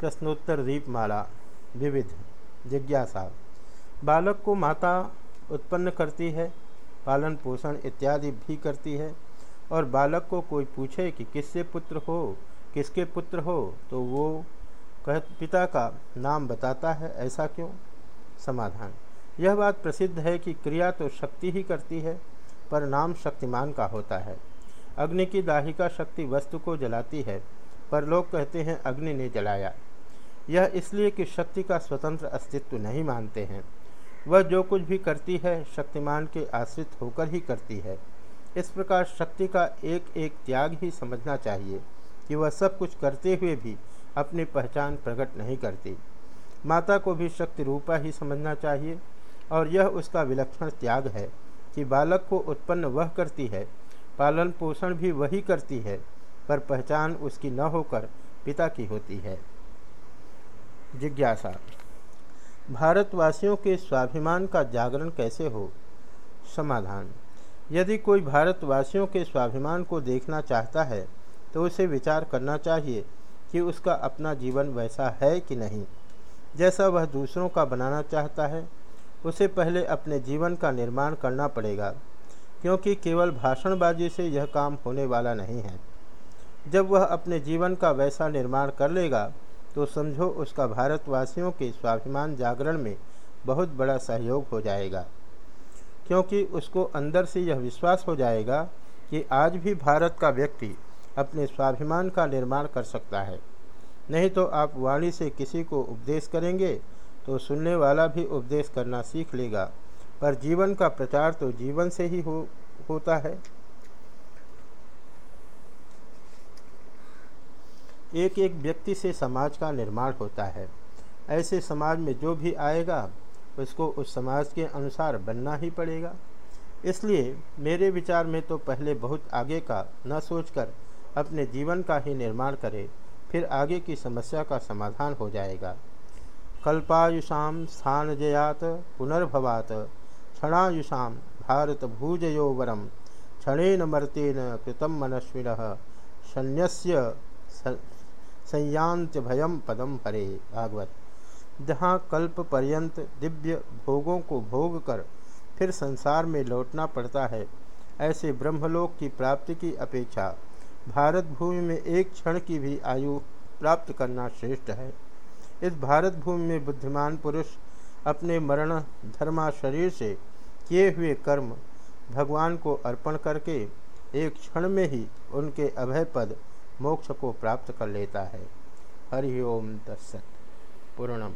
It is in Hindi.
प्रश्नोत्तर दीपमाला, विविध, जिज्ञासा। बालक को माता उत्पन्न करती है, पालन पोषण इत्यादि भी करती है, और बालक को कोई पूछे कि किससे पुत्र हो, किसके पुत्र हो तो वो कह, पिता का नाम बताता है, ऐसा क्यों? समाधान। यह बात प्रसिद्ध है कि क्रिया तो शक्ति ही करती है, पर नाम शक्तिमान का होता है। अग्नि की दाहिका शक्ति वस्तु को जलाती है, पर लोग कहते हैं अग्नि ने जलाया। यह इसलिए कि शक्ति का स्वतंत्र अस्तित्व नहीं मानते हैं। वह जो कुछ भी करती है, शक्तिमान के आश्रित होकर ही करती है। इस प्रकार शक्ति का एक एक त्याग ही समझना चाहिए कि वह सब कुछ करते हुए भी अपनी पहचान प्रकट नहीं करती। माता को भी शक्ति रूपा ही समझना चाहिए और यह उसका विलक्षण त्याग है कि बालक को उत्पन्न वह करती है, पालन पोषण भी वही करती है, पर पहचान उसकी न होकर पिता की होती है। जिज्ञासा। भारतवासियों के स्वाभिमान का जागरण कैसे हो? समाधान। यदि कोई भारतवासियों के स्वाभिमान को देखना चाहता है तो उसे विचार करना चाहिए कि उसका अपना जीवन वैसा है कि नहीं। जैसा वह दूसरों का बनाना चाहता है, उसे पहले अपने जीवन का निर्माण करना पड़ेगा, क्योंकि केवल भाषणबाजी से यह काम होने वाला नहीं है। जब वह अपने जीवन का वैसा निर्माण कर लेगा तो समझो उसका भारतवासियों के स्वाभिमान जागरण में बहुत बड़ा सहयोग हो जाएगा। क्योंकि उसको अंदर से यह विश्वास हो जाएगा कि आज भी भारत का व्यक्ति अपने स्वाभिमान का निर्माण कर सकता है। नहीं तो आप वाणी से किसी को उपदेश करेंगे तो सुनने वाला भी उपदेश करना सीख लेगा। पर जीवन का प्रचार तो जीवन से ही हो, होता है। एक एक व्यक्ति से समाज का निर्माण होता है। ऐसे समाज में जो भी आएगा, उसको उस समाज के अनुसार बनना ही पड़ेगा। इसलिए मेरे विचार में तो पहले बहुत आगे का न सोचकर अपने जीवन का ही निर्माण करे, फिर आगे की समस्या का समाधान हो जाएगा। कल्पायुषा स्थान जयात पुनर्भवात, क्षणायुषा भारत भूजयो वरम क्षणेन मर्तेन कृतम मनस्विन सन्यस्य संयांत भयम पदम हरे भागवत। जहाँ कल्प पर्यंत दिव्य भोगों को भोग कर फिर संसार में लौटना पड़ता है, ऐसे ब्रह्मलोक की प्राप्ति की अपेक्षा भारत भूमि में एक क्षण की भी आयु प्राप्त करना श्रेष्ठ है। इस भारत भूमि में बुद्धिमान पुरुष अपने मरण धर्मा शरीर से किए हुए कर्म भगवान को अर्पण करके एक क्षण में ही उनके अभय पद मोक्ष को प्राप्त कर लेता है। हरि ओम तत्सत। पूर्णम।